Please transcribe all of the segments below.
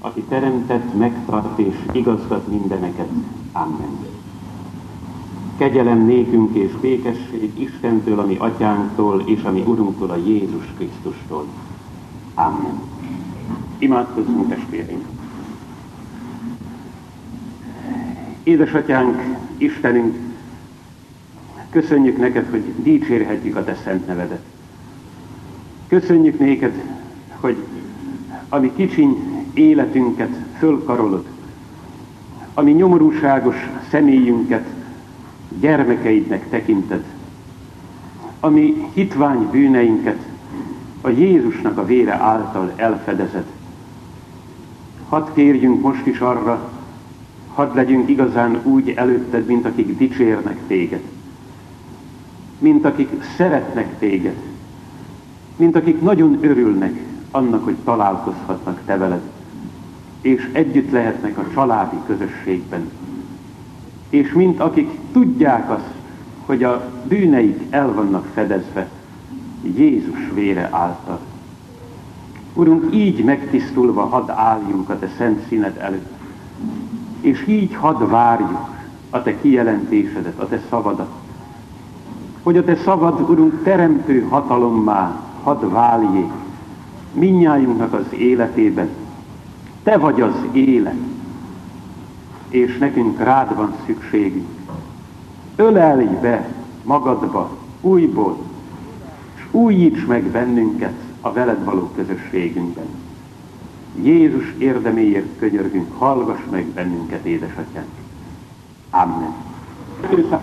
aki teremtett, megtart és igazgat mindeneket. Amen. Kegyelem nékünk és békesség Istentől, ami atyánktól és ami Urunktól, a Jézus Krisztustól. Amen. Imádkozzunk testvéreink! Édesatyánk, Istenünk, köszönjük neked, hogy dicsérhetjük a te szent nevedet. Köszönjük néked, hogy ami kicsiny életünket fölkarolod, ami nyomorúságos személyünket gyermekeidnek tekinted, ami hitvány bűneinket a Jézusnak a vére által elfedezed. Hadd kérjünk most is arra, hadd legyünk igazán úgy előtted, mint akik dicsérnek téged, mint akik szeretnek téged, mint akik nagyon örülnek annak, hogy találkozhatnak te veled, és együtt lehetnek a családi közösségben. És mint akik tudják azt, hogy a bűneik el vannak fedezve Jézus vére által. Urunk, így megtisztulva hadd álljunk a Te szent színed előtt, és így hadd várjuk a Te kijelentésedet, a Te szavadat, hogy a Te szavad, Urunk, teremtő hatalommá hadd váljék minnyájunknak az életében. Te vagy az élet, és nekünk rád van szükségünk. Ölelj be magadba újból, és újíts meg bennünket a veled való közösségünkben. Jézus érdeméért könyörgünk, hallgass meg bennünket, édesatyánk. Amen. Testvérek,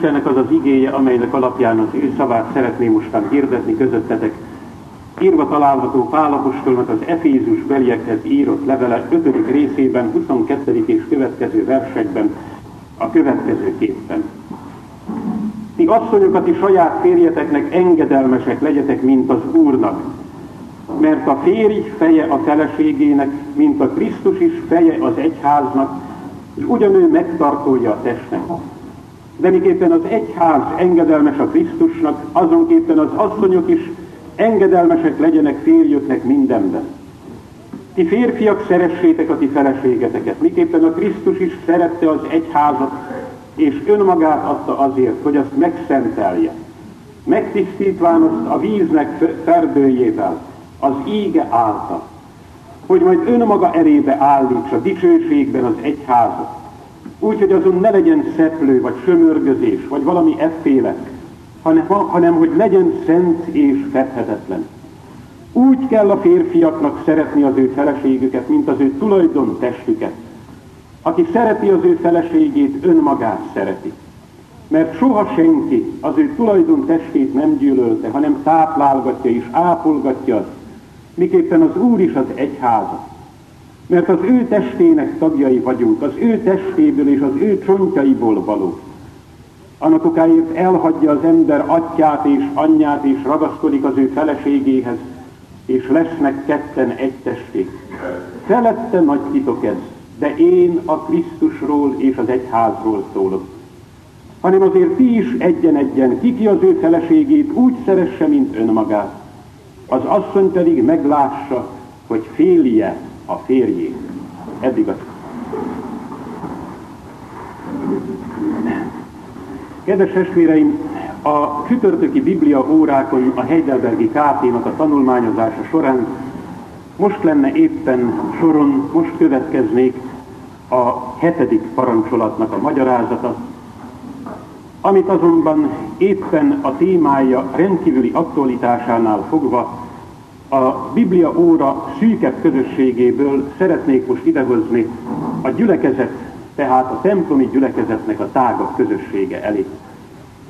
Istennek az az igéje, amelynek alapján az ő szavát szeretném mostan hirdetni közöttetek. Írva található Pálapostolnak az Efézus beliekhez írott levele 5. részében, 22. és következő versekben a következőképpen. Ti asszonyokat is saját férjeteknek engedelmesek legyetek, mint az Úrnak, mert a férj feje a feleségének, mint a Krisztus is feje az egyháznak, és ugyanő megtartolja a testnek de miképpen az egyház engedelmes a Krisztusnak, azonképpen az asszonyok is engedelmesek legyenek férjöknek mindenben. Ti férfiak szeressétek a ti feleségeteket, miképpen a Krisztus is szerette az egyházat, és önmagát adta azért, hogy azt megszentelje. Megtisztítván azt a víznek ferdőjével, az íge által, hogy majd önmaga erébe állítsa dicsőségben az egyházat, úgy, hogy azon ne legyen szeplő, vagy sömörgözés, vagy valami efféle, hanem, hanem hogy legyen szent és fedhetetlen. Úgy kell a férfiaknak szeretni az ő feleségüket, mint az ő tulajdon testüket. Aki szereti az ő feleségét, önmagát szereti. mert soha senki az ő tulajdon testét nem gyűlölte, hanem táplálgatja és ápolgatja miképpen az Úr is az egyháza. Mert az ő testének tagjai vagyunk, az ő testéből és az ő csontjaiból való. Annak okáért elhagyja az ember atyát és anyját, és ragaszkodik az ő feleségéhez, és lesznek ketten egy testék. Felette nagy titok ez, de én a Krisztusról és az egyházról szólok. Hanem azért ti is egyen-egyen, kiki az ő feleségét úgy szeresse, mint önmagát. Az asszony pedig meglássa, hogy félje a férjét. Eddig az. Kedves testvéreim, a csütörtöki Biblia órákon a Heidelbergi KT-nak a tanulmányozása során most lenne éppen soron, most következnék a hetedik parancsolatnak a magyarázata, amit azonban éppen a témája rendkívüli aktualitásánál fogva a Biblia óra szűkebb közösségéből szeretnék most idehozni a gyülekezet, tehát a templomi gyülekezetnek a tágabb közössége elé.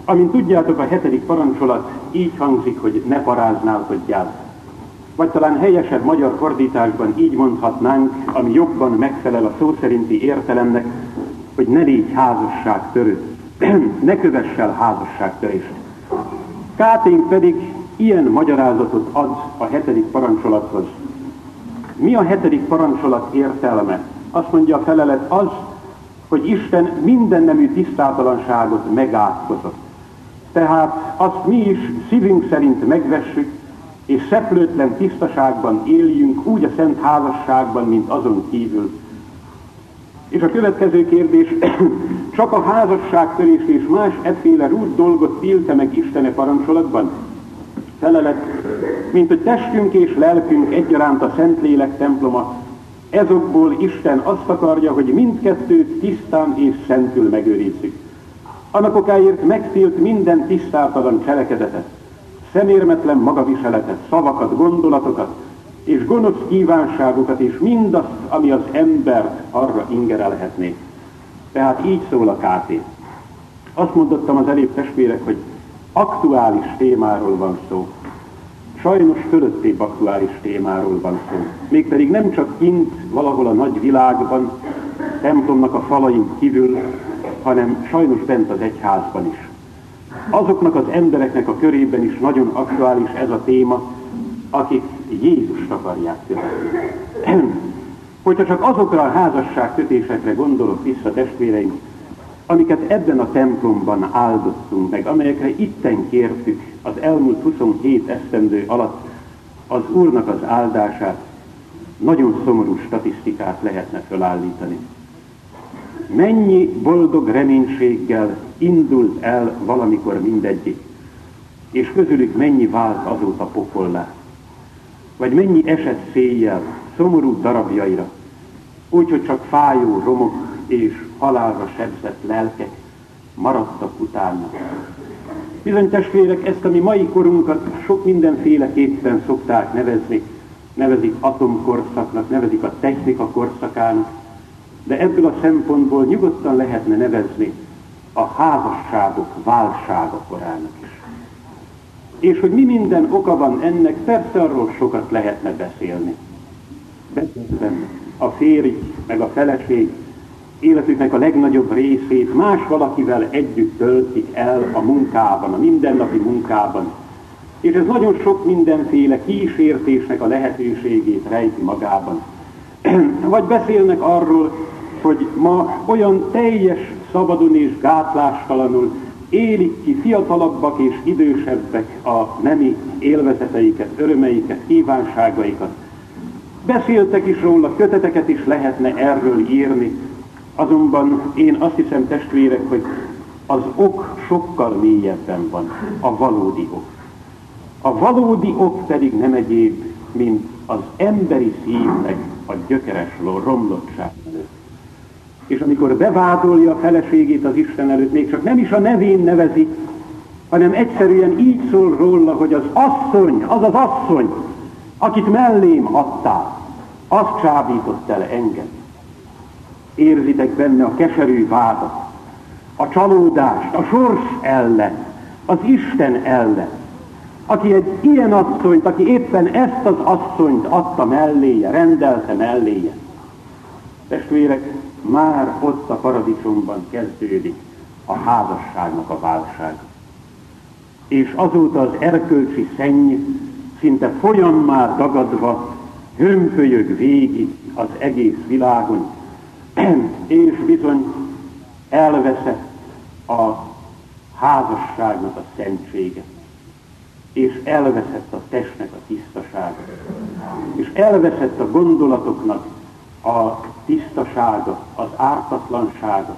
Amint tudjátok, a hetedik parancsolat így hangzik, hogy ne paráználkodjál. Vagy talán helyesebb magyar fordításban így mondhatnánk, ami jobban megfelel a szó szerinti értelemnek, hogy ne légy házasságtörő, ne kövessel házasságtörést. Káténk pedig ilyen magyarázatot ad a hetedik parancsolathoz. Mi a hetedik parancsolat értelme? Azt mondja a felelet az, hogy Isten minden nemű tisztátalanságot megátkozott. Tehát azt mi is szívünk szerint megvessük, és szeplőtlen tisztaságban éljünk, úgy a szent házasságban, mint azon kívül. És a következő kérdés, csak a házasságtörés és más efféle rút dolgot tilte meg Istene parancsolatban? Felelet, mint hogy testünk és lelkünk egyaránt a Szentlélek temploma, ezokból Isten azt akarja, hogy mindkettőt tisztán és szentül megőrizzük. Annak okáért megtilt minden tisztátalan cselekedetet, szemérmetlen magaviseletet, szavakat, gondolatokat, és gonosz kívánságokat, és mindazt, ami az embert arra ingerelhetné. Tehát így szól a KT. Azt mondottam az előbb testvérek, hogy aktuális témáról van szó. Sajnos fölöttébb aktuális témáról van szó. Mégpedig nem csak kint, valahol a nagy világban, templomnak a falain kívül, hanem sajnos bent az egyházban is. Azoknak az embereknek a körében is nagyon aktuális ez a téma, akik Jézust akarják követni. Hogyha csak azokra a házasságkötésekre gondolok vissza, testvéreim, amiket ebben a templomban áldoztunk meg, amelyekre itten kértük az elmúlt 27 esztendő alatt az Úrnak az áldását, nagyon szomorú statisztikát lehetne felállítani. Mennyi boldog reménységgel indult el valamikor mindegyik, és közülük mennyi vált azóta pokollá, vagy mennyi esett széjjel, szomorú darabjaira, úgyhogy csak fájó romok és halálra sebzett lelkek maradtak utána. Bizony testvérek, ezt a mi mai korunkat sok mindenféleképpen szokták nevezni. Nevezik atomkorszaknak, nevezik a technika korszakának, de ebből a szempontból nyugodtan lehetne nevezni a házasságok válsága korának is. És hogy mi minden oka van ennek, persze arról sokat lehetne beszélni. Beszélni a férj, meg a feleség életüknek a legnagyobb részét más valakivel együtt töltik el a munkában, a mindennapi munkában. És ez nagyon sok mindenféle kísértésnek a lehetőségét rejti magában. Vagy beszélnek arról, hogy ma olyan teljes, szabadon és gátlástalanul élik ki fiatalabbak és idősebbek a nemi élvezeteiket, örömeiket, kívánságaikat. Beszéltek is róla, köteteket is lehetne erről írni, Azonban én azt hiszem, testvérek, hogy az ok sokkal mélyebben van, a valódi ok. A valódi ok pedig nem egyéb, mint az emberi szívnek a gyökeres romlottság. És amikor bevádolja a feleségét az Isten előtt, még csak nem is a nevén nevezi, hanem egyszerűen így szól róla, hogy az asszony, az az asszony, akit mellém adtál, azt csábított el engem érzitek benne a keserű vádat, a csalódást, a sors ellen, az Isten ellen. Aki egy ilyen asszonyt, aki éppen ezt az asszonyt adta melléje, rendelte melléje. Testvérek, már ott a paradicsomban kezdődik a házasságnak a válsága. És azóta az erkölcsi szenny szinte folyammá dagadva hömpölyög végig az egész világon, és bizony elveszett a házasságnak a szentsége, és elveszett a testnek a tisztasága, és elveszett a gondolatoknak a tisztasága, az ártatlansága,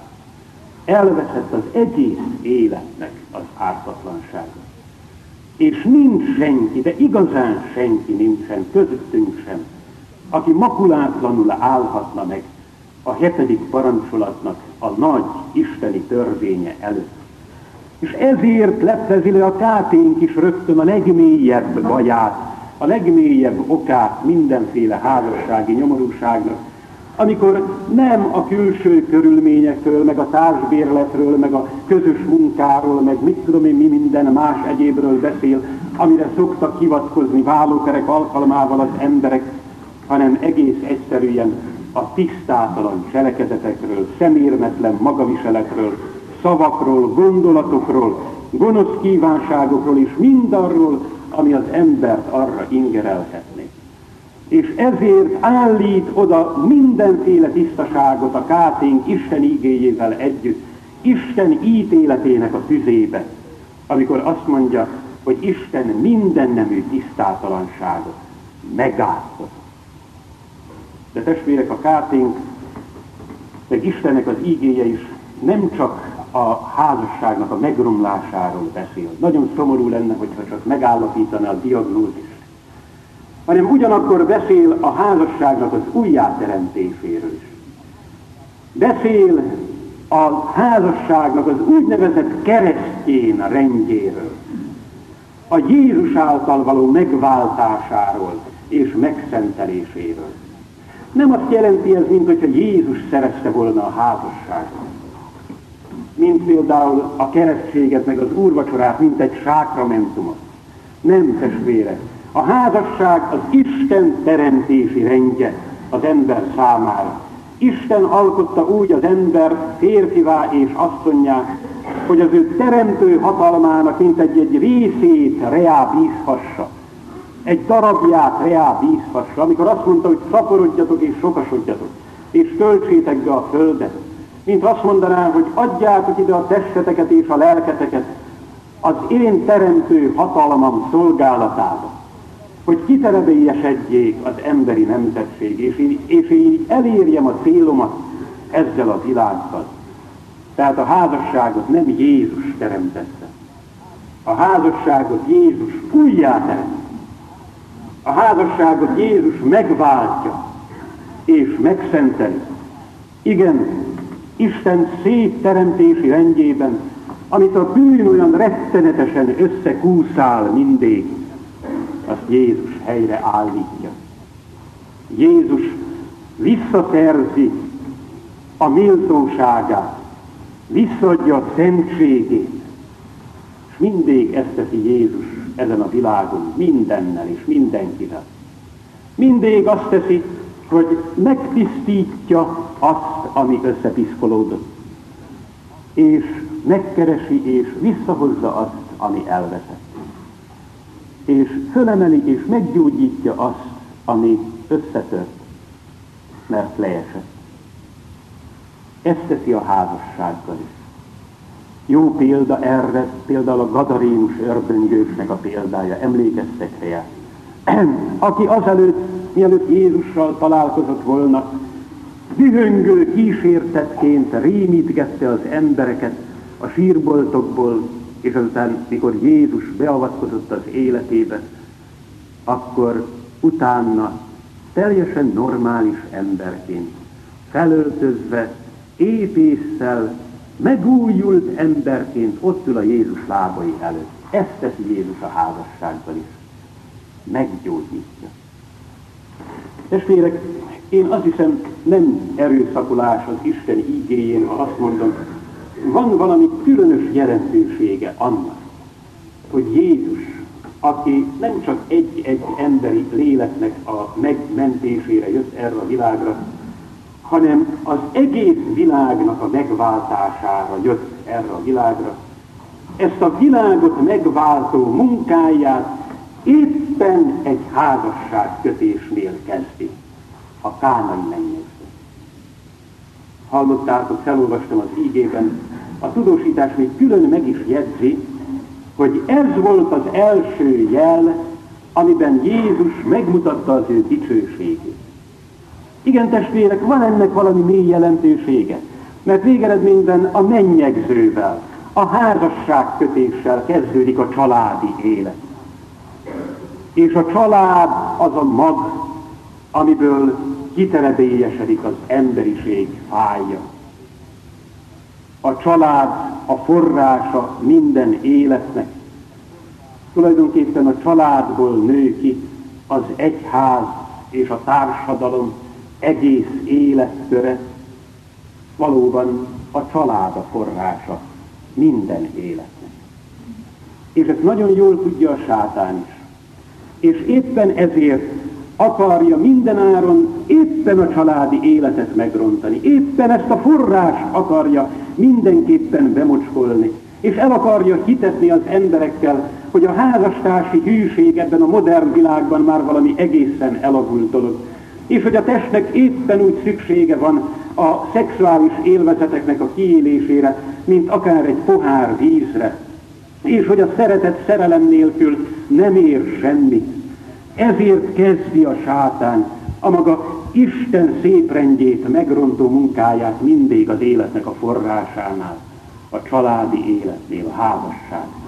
elveszett az egész életnek az ártatlansága. És nincs senki, de igazán senki nincsen, közöttünk sem, aki makulátlanul állhatna meg a hetedik parancsolatnak a nagy isteni törvénye előtt. És ezért leplezi le a káténk is rögtön a legmélyebb baját, a legmélyebb okát mindenféle házassági nyomorúságnak, amikor nem a külső körülményekről, meg a társbérletről, meg a közös munkáról, meg mit tudom én mi minden más egyébről beszél, amire szoktak hivatkozni vállókerek alkalmával az emberek, hanem egész egyszerűen a tisztátalan cselekedetekről, szemérmetlen magaviseletről, szavakról, gondolatokról, gonosz kívánságokról és mindarról, ami az embert arra ingerelhetné. És ezért állít oda mindenféle tisztaságot a káténk Isten igéjével együtt, Isten ítéletének a tüzébe, amikor azt mondja, hogy Isten minden nemű tisztátalanságot megálltott. De testvérek, a káténk, meg Istennek az ígéje is nem csak a házasságnak a megromlásáról beszél. Nagyon szomorú lenne, hogyha csak megállapítaná a diagnózist. Hanem ugyanakkor beszél a házasságnak az újjáteremtéséről is. Beszél a házasságnak az úgynevezett keresztjén rendjéről. A Jézus által való megváltásáról és megszenteléséről. Nem azt jelenti ez, mint hogyha Jézus szerezte volna a házasságot. Mint például a keresztséget, meg az úrvacsorát, mint egy sákramentumot. Nem, testvére. A házasság az Isten teremtési rendje az ember számára. Isten alkotta úgy az ember férfivá és asszonyá, hogy az ő teremtő hatalmának mint egy, egy részét reá bízhassa egy darabját reá bízhassa, amikor azt mondta, hogy szaporodjatok és sokasodjatok, és töltsétek be a földet, mint azt mondaná, hogy adjátok ide a testeteket és a lelketeket az én teremtő hatalmam szolgálatába, hogy kiterebélyesedjék az emberi nemzetség, és így, és így elérjem a célomat ezzel a világgal. Tehát a házasságot nem Jézus teremtette. A házasságot Jézus újjá teremtette a házasságot Jézus megváltja és megszenteli. Igen, Isten szép teremtési rendjében, amit a bűn olyan rettenetesen összekúszál mindig, azt Jézus helyre állítja. Jézus visszaterzi a méltóságát, visszadja a szentségét, és mindig ezt teszi Jézus ezen a világon mindennel és mindenkivel. Mindig azt teszi, hogy megtisztítja azt, ami összepiszkolódott. És megkeresi és visszahozza azt, ami elveszett. És fölemeli és meggyógyítja azt, ami összetört, mert leesett. Ezt teszi a házassággal is. Jó példa erre, például a Gadarénus ördöngősnek a példája, emlékeztek rá. Aki azelőtt, mielőtt Jézussal találkozott volna, dühöngő kísértetként rémítgette az embereket a sírboltokból, és azután, mikor Jézus beavatkozott az életébe, akkor utána teljesen normális emberként, felöltözve, épésszel, megújult emberként ott ül a Jézus lábai előtt. Ezt teszi Jézus a házasságban is. Meggyógyítja. Testvérek, én azt hiszem nem erőszakolás az Isten ígéjén, ha azt mondom, van valami különös jelentősége annak, hogy Jézus, aki nem csak egy-egy emberi léleknek a megmentésére jött erre a világra, hanem az egész világnak a megváltására jött erre a világra. Ezt a világot megváltó munkáját éppen egy házasságkötésnél kezdi, a kánai mennyező. Hallottátok, felolvastam az ígében, a tudósítás még külön meg is jegyzi, hogy ez volt az első jel, amiben Jézus megmutatta az ő dicsőségét. Igen, testvérek, van ennek valami mély jelentősége, mert végeredményben a mennyegzővel, a házasságkötéssel kezdődik a családi élet. És a család az a mag, amiből kiterebélyesedik az emberiség fája. A család a forrása minden életnek. Tulajdonképpen a családból nő ki az egyház és a társadalom egész életköre. Valóban a család a forrása minden életnek. És ezt nagyon jól tudja a sátán is. És éppen ezért akarja mindenáron éppen a családi életet megrontani. Éppen ezt a forrás akarja mindenképpen bemocskolni. És el akarja hitetni az emberekkel, hogy a házastársi hűség ebben a modern világban már valami egészen elavult dolog. És hogy a testnek éppen úgy szüksége van a szexuális élvezeteknek a kiélésére, mint akár egy pohár vízre. És hogy a szeretet szerelem nélkül nem ér semmit. Ezért kezdi a sátán a maga Isten szép rendjét, megrontó munkáját mindig az életnek a forrásánál, a családi életnél, a házasságnál.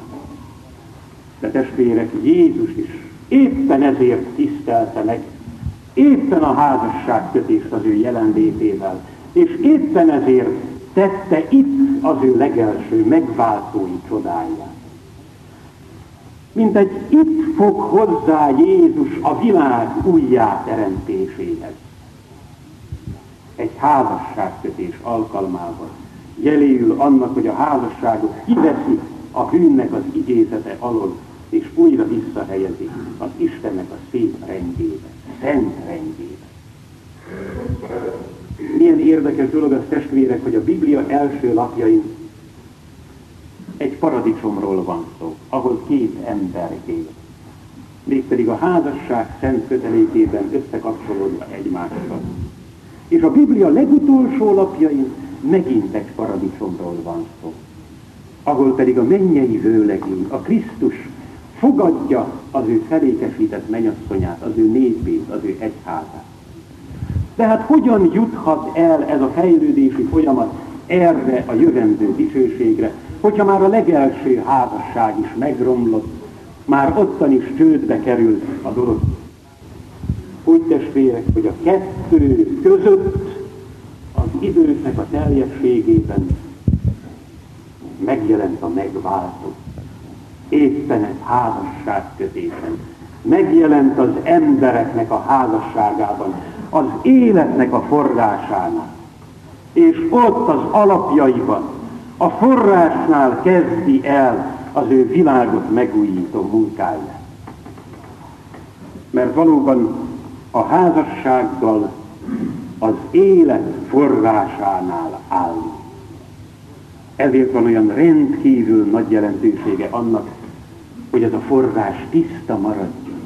De testvérek, Jézus is éppen ezért tisztelte meg, éppen a házasságkötést az ő jelenlétével, és éppen ezért tette itt az ő legelső megváltói csodáját mint egy itt fog hozzá Jézus a világ újjáteremtéséhez. Egy házasságkötés alkalmával jeléül annak, hogy a házasságot kiveszi a bűnnek az igézete alól, és újra visszahelyezi az Istennek a szép rendjébe, szent rendjébe. Milyen érdekes dolog az testvérek, hogy a Biblia első lapjain egy paradicsomról van szó, ahol két ember él. Mégpedig a házasság szent kötelékében összekapcsolódik egymással. És a Biblia legutolsó lapjain megint egy paradicsomról van szó, ahol pedig a mennyei vőlegény, a Krisztus fogadja az ő felékesített menyasszonyát, az ő népét, az ő egyházát. Tehát hogyan juthat el ez a fejlődési folyamat erre a jövendő dicsőségre, hogyha már a legelső házasság is megromlott, már ottan is csődbe került a dolog. Úgy testvérek, hogy a kettő között az időknek a teljességében megjelent a megváltó. Éppen egy házasságkötésen. Megjelent az embereknek a házasságában, az életnek a forrásánál. És ott az alapjaiban a forrásnál kezdi el az ő világot megújító munkáját. Mert valóban a házassággal az élet forrásánál áll. Ezért van olyan rendkívül nagy jelentősége annak, hogy ez a forrás tiszta maradjon.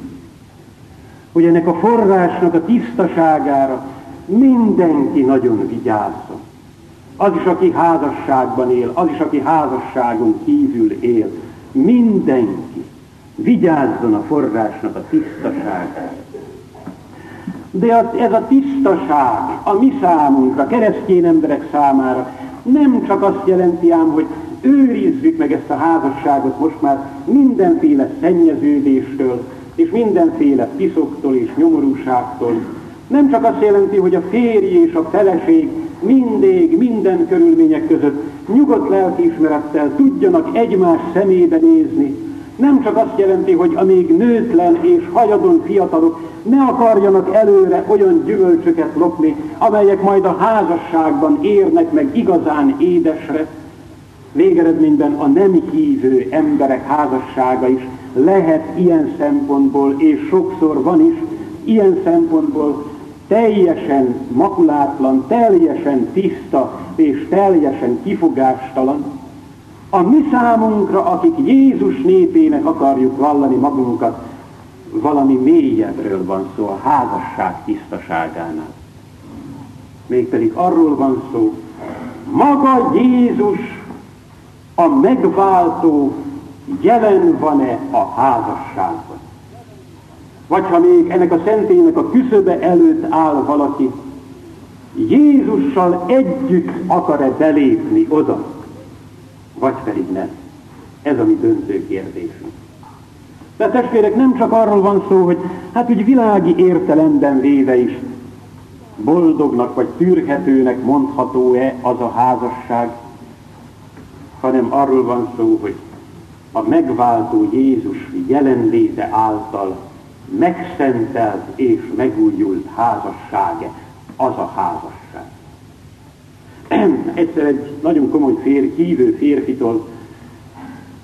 Hogy ennek a forrásnak a tisztaságára mindenki nagyon vigyázzon az is, aki házasságban él, az is, aki házasságon kívül él, mindenki vigyázzon a forrásnak a tisztaságára. De ez a tisztaság a mi számunkra, keresztény emberek számára nem csak azt jelenti ám, hogy őrizzük meg ezt a házasságot most már mindenféle szennyeződéstől, és mindenféle piszoktól és nyomorúságtól. Nem csak azt jelenti, hogy a férj és a feleség mindig, minden körülmények között nyugodt lelkiismerettel tudjanak egymás szemébe nézni. Nem csak azt jelenti, hogy a még nőtlen és hajadon fiatalok ne akarjanak előre olyan gyümölcsöket lopni, amelyek majd a házasságban érnek meg igazán édesre, Végeredményben a nem hívő emberek házassága is lehet ilyen szempontból, és sokszor van is, ilyen szempontból teljesen makulátlan, teljesen tiszta és teljesen kifogástalan. A mi számunkra, akik Jézus népének akarjuk vallani magunkat, valami mélyebbről van szó a házasság tisztaságánál. Mégpedig arról van szó, maga Jézus a megváltó jelen van-e a házasságban. Vagy ha még ennek a szentélynek a küszöbe előtt áll valaki, Jézussal együtt akar-e belépni oda, vagy pedig nem. Ez a mi döntő kérdésünk. De testvérek, nem csak arról van szó, hogy hát úgy világi értelemben véve is boldognak vagy tűrhetőnek mondható-e az a házasság, hanem arról van szó, hogy a megváltó Jézus jelenléte által megszentelt és megújult házassága, az a házasság. Egyszer egy nagyon komoly fér, hívő férfitól,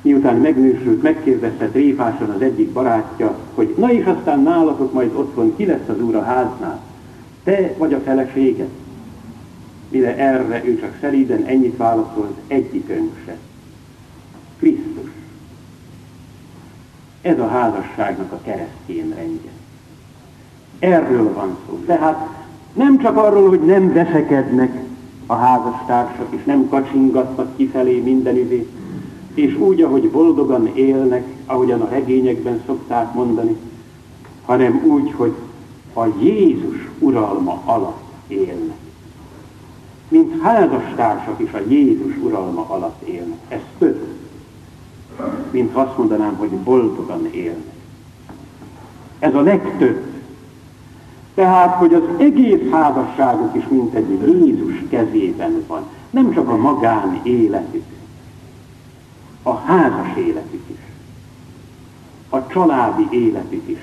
miután megnősült, megkérdezte tréfásan az egyik barátja, hogy na és aztán nálatok majd otthon ki lesz az úr a háznál? Te vagy a feleséged? Mire erre ő csak szelíden ennyit válaszolt, egyikünk se. Krisztus. Ez a házasságnak a keresztény rendje. Erről van szó. Tehát nem csak arról, hogy nem veszekednek a házastársak, és nem kacsingatnak kifelé mindenüvé, és úgy, ahogy boldogan élnek, ahogyan a regényekben szokták mondani, hanem úgy, hogy a Jézus uralma alatt élnek. Mint házastársak is a Jézus uralma alatt élnek. Ez több mint azt mondanám, hogy boldogan élnek. Ez a legtöbb. Tehát, hogy az egész házasságuk is mint egy Jézus kezében van. Nem csak a magán életük, a házas életük is, a családi életük is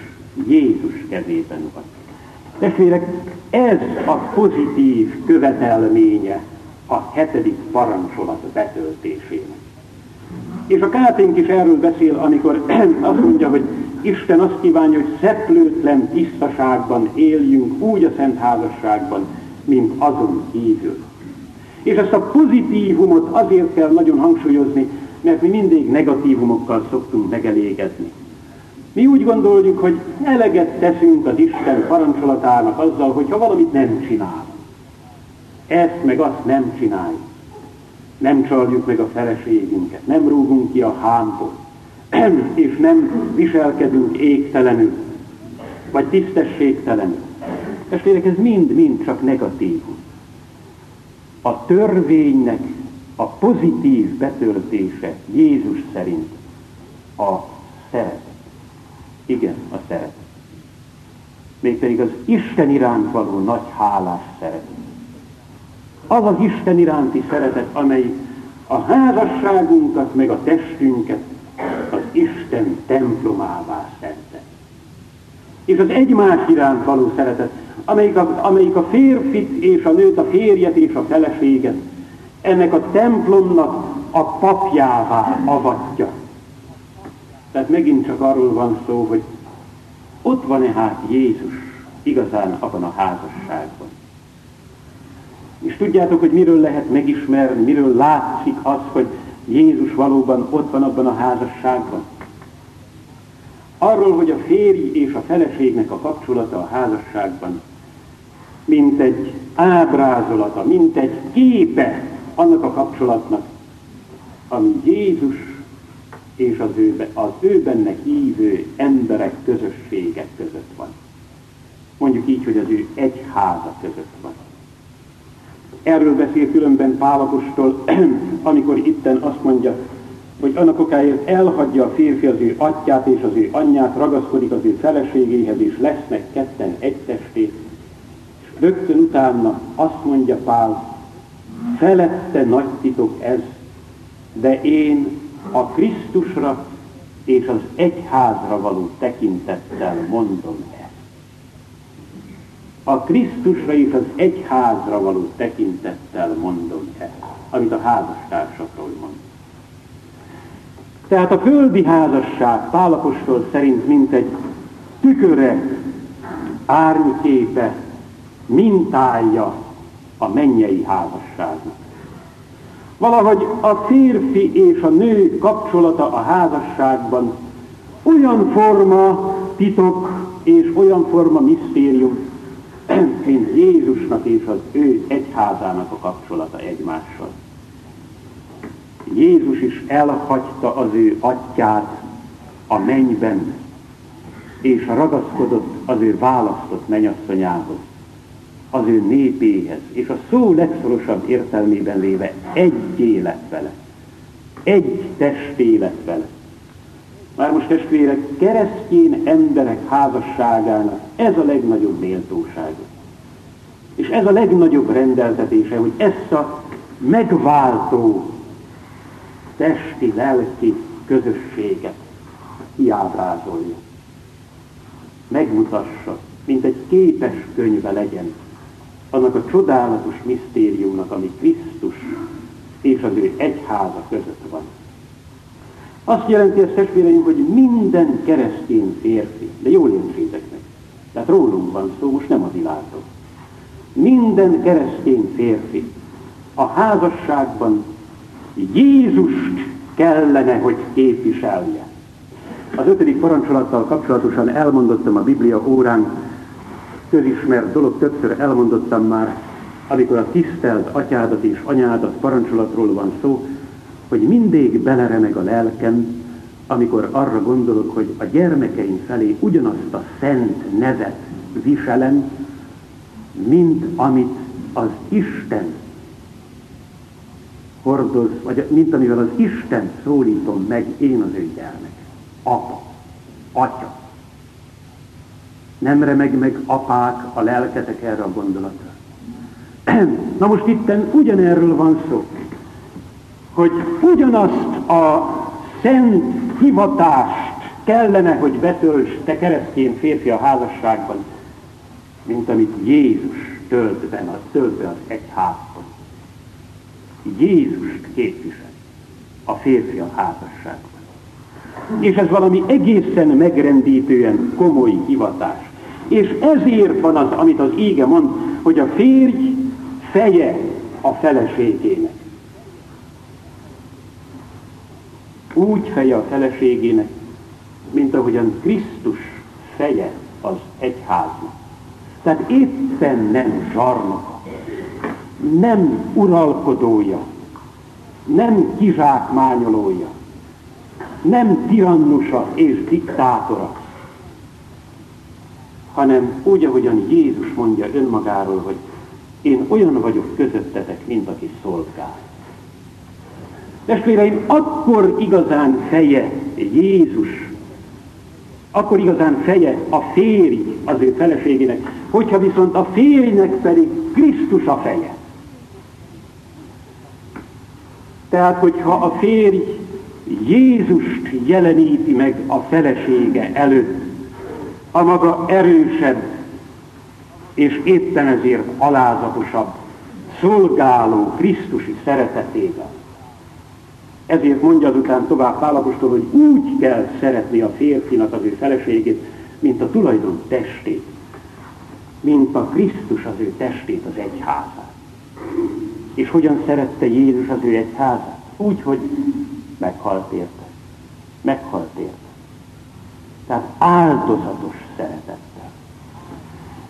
Jézus kezében van. Testvérek, ez a pozitív követelménye a hetedik parancsolat betöltésének. És a Káténk is erről beszél, amikor azt mondja, hogy Isten azt kívánja, hogy szeplőtlen tisztaságban éljünk úgy a szent házasságban, mint azon kívül. És ezt a pozitívumot azért kell nagyon hangsúlyozni, mert mi mindig negatívumokkal szoktunk megelégedni. Mi úgy gondoljuk, hogy eleget teszünk az Isten parancsolatának azzal, hogyha valamit nem csinál. Ezt meg azt nem csináljuk nem csaljuk meg a feleségünket, nem rúgunk ki a hámból, és nem viselkedünk égtelenül, vagy tisztességtelenül. Testvérek, ez mind-mind csak negatívum. A törvénynek a pozitív betöltése Jézus szerint a szeretet. Igen, a szeretet. Mégpedig az Isten iránt való nagy hálás szeretet az az Isten iránti szeretet, amely a házasságunkat, meg a testünket az Isten templomává szente. És az egymás iránt való szeretet, amelyik a, amelyik a férfit és a nőt, a férjet és a feleséget ennek a templomnak a papjává avatja. Tehát megint csak arról van szó, hogy ott van-e hát Jézus igazán abban a házasságban. És tudjátok, hogy miről lehet megismerni, miről látszik az, hogy Jézus valóban ott van abban a házasságban. Arról, hogy a férj és a feleségnek a kapcsolata a házasságban, mint egy ábrázolata, mint egy képe annak a kapcsolatnak, ami Jézus és az ő, az ő benne hívő emberek közössége között van. Mondjuk így, hogy az ő egyháza között van. Erről beszél különben Pálapostól, amikor itten azt mondja, hogy annak okáért elhagyja a férfi az ő atyát és az ő anyját, ragaszkodik az ő feleségéhez, és lesznek ketten egy testét. És rögtön utána azt mondja Pál, felette nagy titok ez, de én a Krisztusra és az egyházra való tekintettel mondom a Krisztusra és az egyházra való tekintettel mondom el, amit a házastársakról mond. Tehát a földi házasság Pálapostól szerint mint egy tüköre, árnyképe, mintája a mennyei házasságnak. Valahogy a férfi és a nő kapcsolata a házasságban olyan forma titok és olyan forma misztérium, mint Jézusnak és az ő egyházának a kapcsolata egymással. Jézus is elhagyta az ő atyát a mennyben, és ragaszkodott az ő választott menyasszonyához, az ő népéhez, és a szó legszorosabb értelmében véve egy élet vele, egy testélet vele. Már most testvérek, keresztény emberek házasságának ez a legnagyobb méltósága. És ez a legnagyobb rendeltetése, hogy ezt a megváltó testi, lelki közösséget kiábrázolja. Megmutassa, mint egy képes könyve legyen annak a csodálatos misztériumnak, ami Krisztus és az ő egyháza között van. Azt jelenti ezt testvéreim, hogy minden keresztény férfi, de jól értsétek meg, tehát rólunk van szó, most nem a világról. Minden keresztény férfi a házasságban Jézust kellene, hogy képviselje. Az ötödik parancsolattal kapcsolatosan elmondottam a Biblia órán, közismert dolog, többször elmondottam már, amikor a tisztelt atyádat és anyádat parancsolatról van szó, hogy mindig beleremeg a lelkem, amikor arra gondolok, hogy a gyermekeim felé ugyanazt a szent nevet viselem, mint amit az Isten hordoz, vagy mint amivel az Isten szólítom meg én az ő gyermek. Apa, atya. Nem remeg meg apák a lelketek erre a gondolatra. Na most itten ugyanerről van szó hogy ugyanazt a szent hivatást kellene, hogy betölts te keresztény férfi a házasságban, mint amit Jézus tölt be, az tölt be az egyházban. Jézust képvisel a férfi a házasságban. És ez valami egészen megrendítően komoly hivatás. És ezért van az, amit az ége mond, hogy a férj feje a feleségének. úgy feje a feleségének, mint ahogyan Krisztus feje az egyháznak. Tehát éppen nem zsarnoka, nem uralkodója, nem kizsákmányolója, nem tirannusa és diktátora, hanem úgy, ahogyan Jézus mondja önmagáról, hogy én olyan vagyok közöttetek, mint aki szolgál. Testvéreim, akkor igazán feje Jézus, akkor igazán feje a férj az ő feleségének, hogyha viszont a férjnek pedig Krisztus a feje. Tehát, hogyha a férj Jézust jeleníti meg a felesége előtt, a maga erősebb és éppen ezért alázatosabb, szolgáló Krisztusi szeretetével, ezért mondja azután tovább Pálapostól, hogy úgy kell szeretni a férfinak az ő feleségét, mint a tulajdon testét, mint a Krisztus az ő testét, az egyházát. És hogyan szerette Jézus az ő egyházát? Úgy, hogy meghalt érte. Meghalt érte. Tehát áldozatos szeretettel.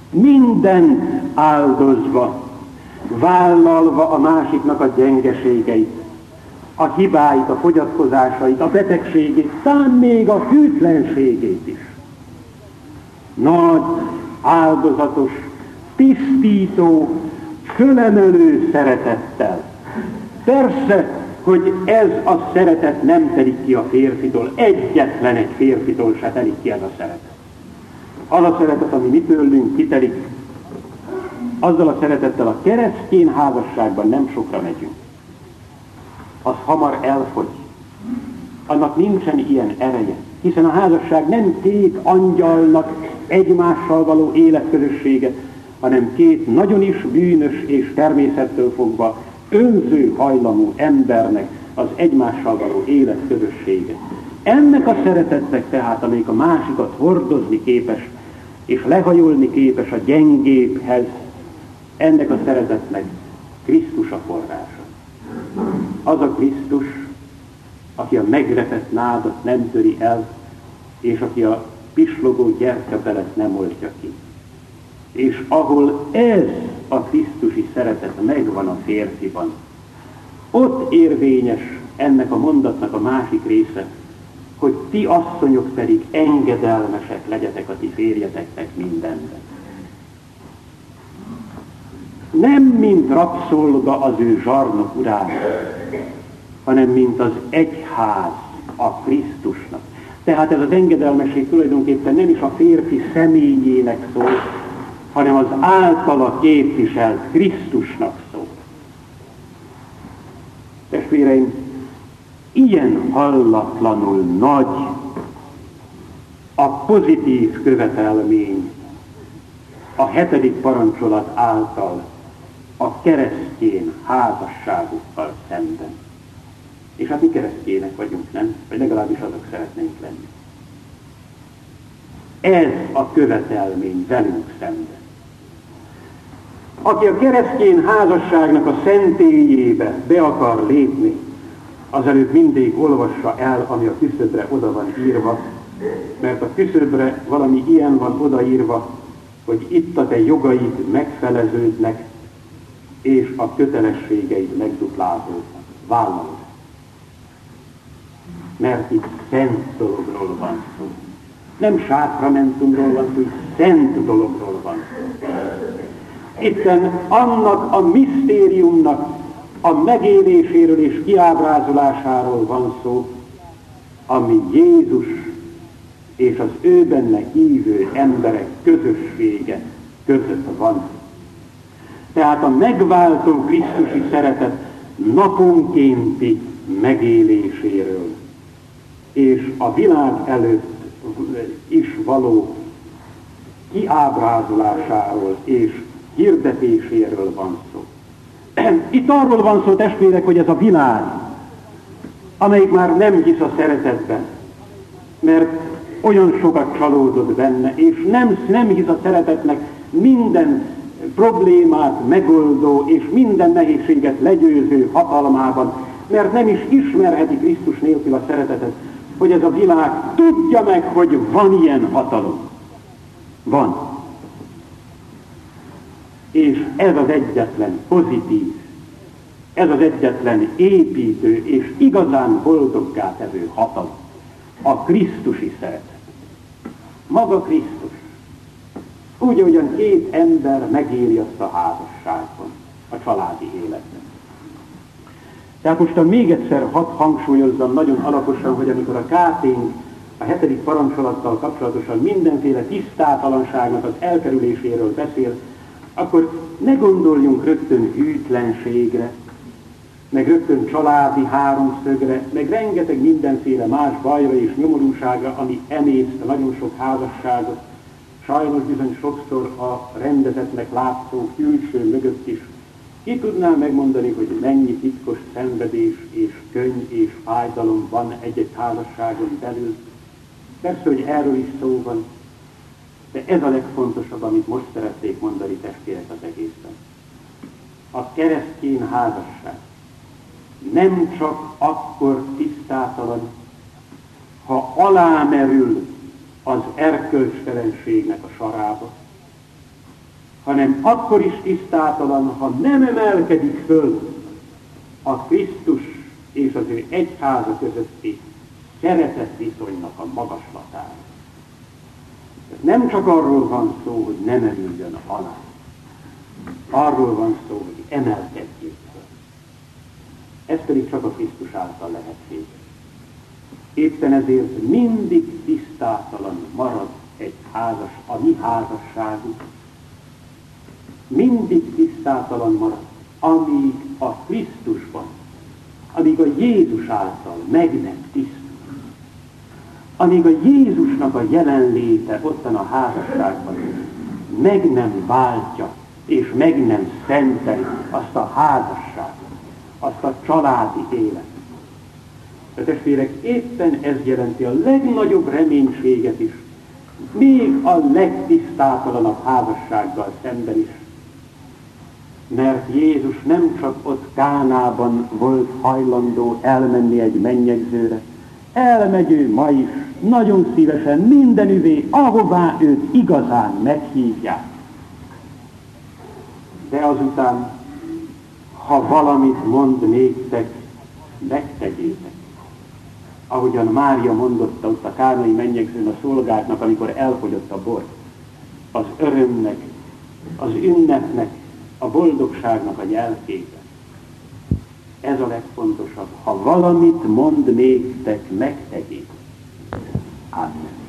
Minden áldozva, vállalva a másiknak a gyengeségeit, a hibáit, a fogyatkozásait, a betegségét, szám még a hűtlenségét is. Nagy, áldozatos, tisztító, fölemelő szeretettel. Persze, hogy ez a szeretet nem telik ki a férfitól, egyetlen egy férfitól se telik ki ez a szeretet. Az a szeretet, ami mi tőlünk kitelik, azzal a szeretettel a keresztény házasságban nem sokra megyünk az hamar elfogy. Annak nincsen ilyen ereje, hiszen a házasság nem két angyalnak egymással való életközössége, hanem két nagyon is bűnös és természettől fogva önző hajlamú embernek az egymással való élet közössége. Ennek a szeretetnek tehát, amelyik a másikat hordozni képes, és lehajolni képes a gyengébhez, ennek a szeretetnek Krisztus a forrása. Az a Krisztus, aki a megrepett nádat nem töri el, és aki a pislogó gyerkebelet nem oltja ki. És ahol ez a Krisztusi szeretet megvan a férfiban, ott érvényes ennek a mondatnak a másik része, hogy ti asszonyok pedig engedelmesek legyetek a ti férjeteknek mindenben. Nem mint rabszolga az ő zsarnok urának, hanem mint az egyház a Krisztusnak. Tehát ez az engedelmesség tulajdonképpen nem is a férfi személyének szól, hanem az általa képviselt Krisztusnak szól. Testvéreim, ilyen hallatlanul nagy a pozitív követelmény a hetedik parancsolat által a keresztjén házasságukkal szemben. És hát mi keresztjének vagyunk, nem? Vagy legalábbis azok szeretnénk lenni. Ez a követelmény velünk szemben. Aki a keresztjén házasságnak a szentélyébe be akar lépni, azelőtt mindig olvassa el, ami a küszöbre oda van írva, mert a küszöbre valami ilyen van odaírva, hogy itt a te jogaid megfeleződnek, és a kötelességeid megduplázódnak. Vállalod. Mert itt szent dologról van szó. Nem sákramentumról van szó, hogy szent dologról van szó. Itten annak a misztériumnak a megéléséről és kiábrázolásáról van szó, ami Jézus és az ő benne hívő emberek közössége között van. Tehát a megváltó Krisztusi szeretet naponkénti megéléséről és a világ előtt is való kiábrázolásáról és hirdetéséről van szó. Itt arról van szó, testvérek, hogy ez a világ, amelyik már nem hisz a szeretetben, mert olyan sokat csalódott benne, és nem, nem hisz a szeretetnek minden problémát megoldó és minden nehézséget legyőző hatalmában, mert nem is ismerheti Krisztus nélkül a szeretetet, hogy ez a világ tudja meg, hogy van ilyen hatalom. Van. És ez az egyetlen pozitív, ez az egyetlen építő és igazán boldoggá tevő hatalom. A Krisztusi szeretet. Maga Krisztus. Úgy, ahogyan két ember megéli azt a házasságban, a családi életben. Tehát most még egyszer hadd hangsúlyozzam nagyon alaposan, hogy amikor a káténk a hetedik parancsolattal kapcsolatosan mindenféle tisztátalanságnak az elkerüléséről beszél, akkor ne gondoljunk rögtön hűtlenségre, meg rögtön családi háromszögre, meg rengeteg mindenféle más bajra és nyomorúságra, ami emészte nagyon sok házasságot, sajnos bizony sokszor a rendezetnek látszó külső mögött is. Ki tudná megmondani, hogy mennyi titkos szenvedés és könny és fájdalom van egy-egy házasságon belül? Persze, hogy erről is szó van, de ez a legfontosabb, amit most szeretnék mondani testvérek az egészben. A keresztény házasság nem csak akkor tisztátalan, ha alámerül az erkölcstelenségnek a sarába, hanem akkor is tisztátalan, ha nem emelkedik föl a Krisztus és az ő egyháza közötti szeretett viszonynak a magaslatára. Nem csak arról van szó, hogy nem erüljön alá. Arról van szó, hogy emelkedjék föl. Ez pedig csak a Krisztus által lehetséges. Éppen ezért mindig tisztátalan marad egy házas, a mi házasságunk. Mindig tisztátalan marad, amíg a Krisztusban, amíg a Jézus által meg nem tisztul. Amíg a Jézusnak a jelenléte ottan a házasságban meg nem váltja, és meg nem szenteli azt a házasságot, azt a családi életet A testvérek, éppen ez jelenti a legnagyobb reménységet is, még a legtisztátalanabb házassággal szemben is. Mert Jézus nem csak ott Kánában volt hajlandó elmenni egy mennyegzőre, elmegy ő ma is, nagyon szívesen mindenüvé, ahová őt igazán meghívják. De azután, ha valamit mond néktek, megtegyétek. Ahogyan Mária mondotta ott a kánai mennyegzőn a szolgáknak, amikor elfogyott a bor. Az örömnek, az ünnepnek, a boldogságnak a nyelvképe. Ez a legfontosabb. Ha valamit mond néktek, megtegyétek. Amen.